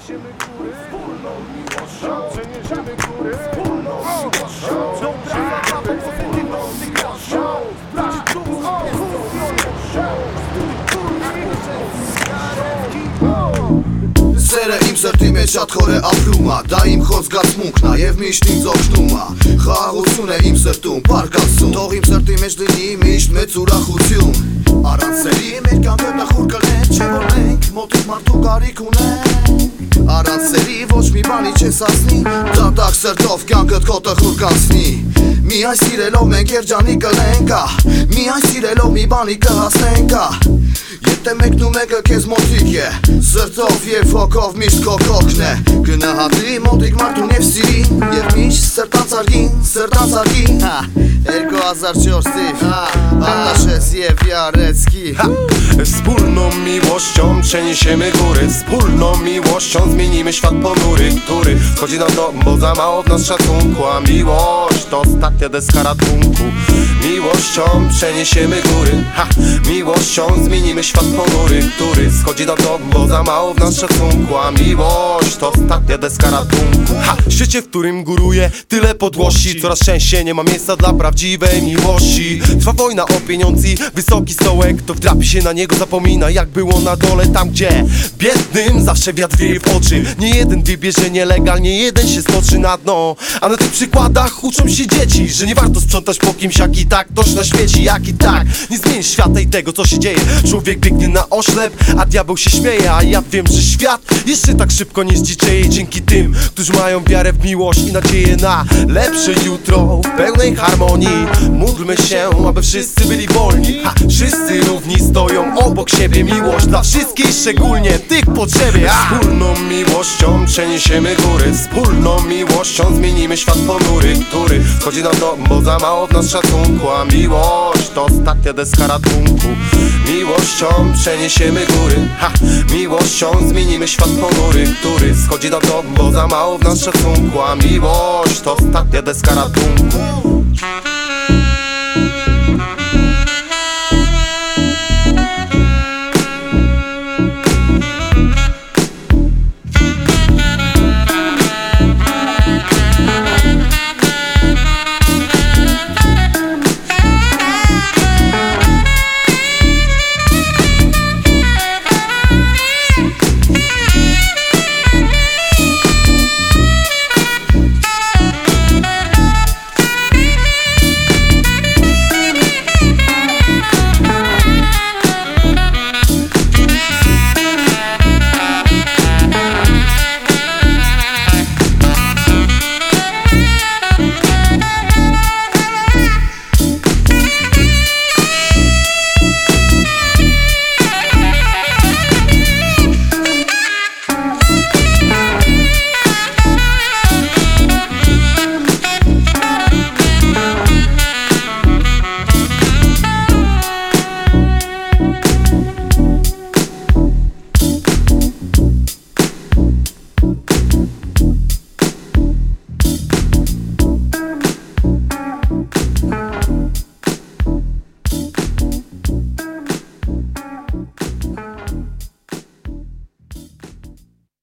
Przeniesiemy góry. Wspólną miłością Przeniesiemy góry. Wspólną Sere im sertime čat hore a pluma Da im hoz ga smukna Je vmishtin zo shtuma Խաղություն է իմ սրտում Պարկասում Թող իմ սրտի մեջ լինի միշտ մեծ ուրախություն Առանց սերի մեր կյանքը նախոր կլներ Չէ որ մենք մոտիկ մարդու կարիք ունենք Առանց սերի ոչ մի բանի չես ասնի Դատակ սրտով կյանքդ քո տխուր կանցնի Միայն սիրելով մենք երջանի կլենք ա Միայն սիրելով մի բանի կհասնենք ա Եթե մեկն ու մեկը քեզ մոտիկ է Սրտով եւ հոգով միշտ քո կողքն է Գնահատի մոտիկ մարդուն եւ սիրի Եվ միշտ Sırttan sargin, sırttan sargin ha. Ergo Azarcior Steve ha. A nasze zjewiarecki ha. Wspólną miłością przeniesiemy góry Wspólną miłością zmienimy świat ponury Który chodzi nam do, bo za mało w nas szacunku A miłość to ostatnia deska ratunku Miłością przeniesiemy góry ha. Miłością zmienimy świat ponury Który schodzi nam do, bo za mało w nas szacunku A miłość to ostatnia deska ratunku ha. Świecie, w którym góruje tyle podłości Coraz częściej nie ma miejsca dla prawdziwej miłości Trwa wojna o pieniądz i wysoki stołek Kto wdrapi się na niego zapomina jak było na dole Tam gdzie. Biednym zawsze wiatr wieje w oczy. Nie jeden wybierze nielegalnie, jeden się stoczy na dno. A na tych przykładach uczą się dzieci Że nie warto sprzątać po kimś jak i tak Toż na śmieci jak i tak. Nie zmienisz świata i tego co się dzieje. Człowiek biegnie na oślep, a diabeł się śmieje A ja wiem, że świat jeszcze tak szybko nie zdziczeje Dzięki tym, którzy mają wiarę w miłość i nadzieję na lepsze jutro W pełnej harmonii. Módlmy się, aby wszyscy byli wolni. Ha, Wszyscy równi stoją obok siebie. Miłość dla wszystkich, szczególnie tych potrzebie a. Wspólną miłością przeniesiemy góry. Wspólną miłością zmienimy świat ponury Który wchodzi nam do, bo za mało w nas szacunku A miłość to ostatnia deska ratunku. Miłością przeniesiemy góry. Ha, Miłością zmienimy świat ponury Który schodzi nam do, bo za mało w nas szacunku A miłość to ostatnia deska ratunku